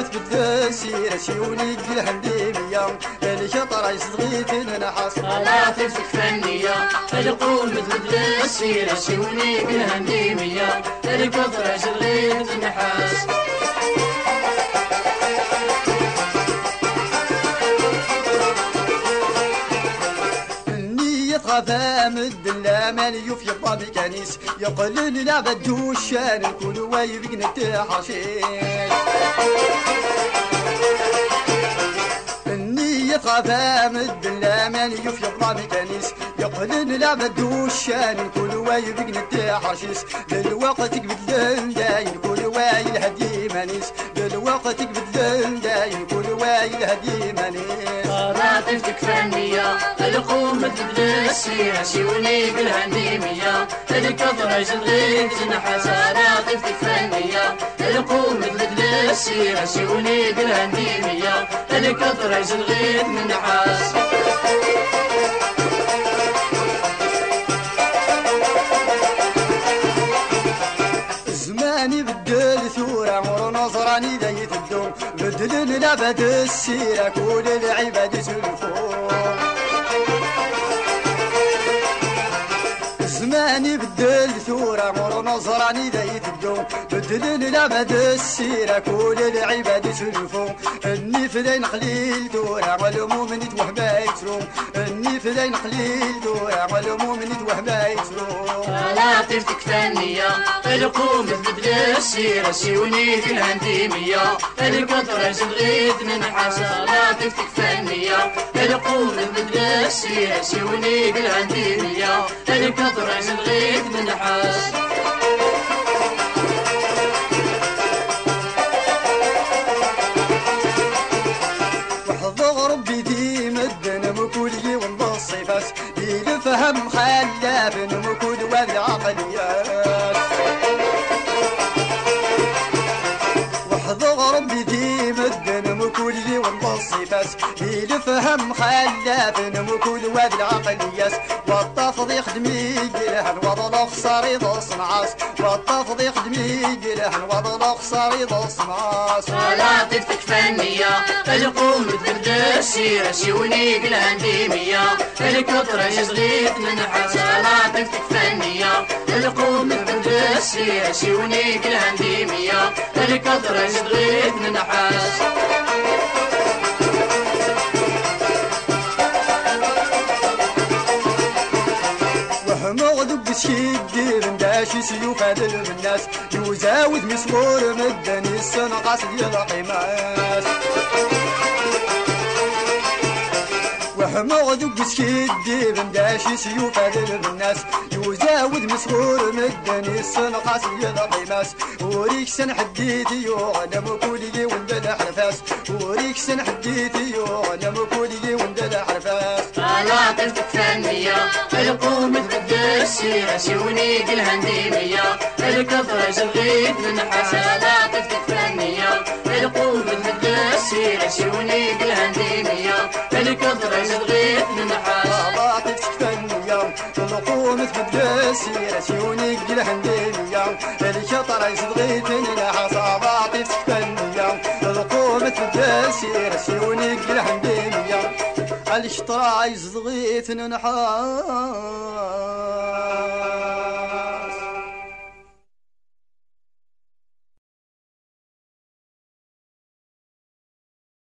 تبدل السيرة سيوني الهنديمية الشطرة يصغيت نحص خلاطف فنية القوم تبدل السيرة سيوني الهنديمية غفا مد اللامان يوف يبقى بكنيس يقلن لا بدو الشان نكون وايب نتحاشيش النية غفا مد اللامان يوف يبقى بكنيس يقلن لا بدو الشان نكون وايب نتحاشيش للوقت قبل داين كل وايل هدي مانيس للوقت قبل داين كل وايل هدي مانيس خلاطف فنية القوم تبدل. السيرة سيوني بالهنديمية الكثرة شغيت نحاس خلاطف فنية القوم تبدل السيرة سيوني بالهنديمية الكثرة شغيت من نحاس زماني بدل ثورة عمر نصراني دايت الدوم بدل لعبة السيرة كل العباد سلفون زماني بدل ثورة عمر نصراني دايت الدوم بدل لعبة السيرة كل العباد سلفون إني فدين قليل دورة والعموم نتوهبا يتروم إني فدين قليل دورة والعموم نتوهبا يتروم خلاطف فنية القوم تبدل السيرة سيوني في الهنديمية. الكثرة شغيت من حاس خلاطف فنية القوم تبدل السيرة سيوني في الهنديمية. الكثرة شغيت من حاس وحظ ربي ديم الدن مكولي والنصيفات دي فهم خلاف والنصيفات دي فهم خلاف مكود وذي العقليات والطفض يخدمي جلهن وضل خسر يضص معاس. والطفض يخدمي جلهن وضل خسر يضص معاس. خلاطف فنية. القوم تبدل السيرة سيوني بالهنديمية الكثرة شغيت من حاس. خلاطف فنية. القوم تبدل السيرة سيوني بالهنديمية الكثرة شغيت من حاس. من داشي سيوف هذا الناس. يزاود مسمور مدني السنقاس ديال قيماس وحمغضب بسيد من داشي سيوف هذا الناس. يزاود مسمور مدني السنقاس ديال قيماس وريك سن حديتي يعلم كولي وندل حرفاس. وريك سن حديتي يعلم كولي وندل حرفاس. خلاطف فنية القوم السيرة سيوني الهنديمية الكثرة شغيت من حاس خلاطف فنية القوم تبدل السيرة سيوني الهنديمية الكثرة شغيت من حاس خلاطف فنية القوم تبدل السيرة سيوني الهنديمية الشطرة يصدغيت نحاس خلاطف فنية القوم تبدل السيرة سيوني الهنديمية الشطرة يصدغيت نحاس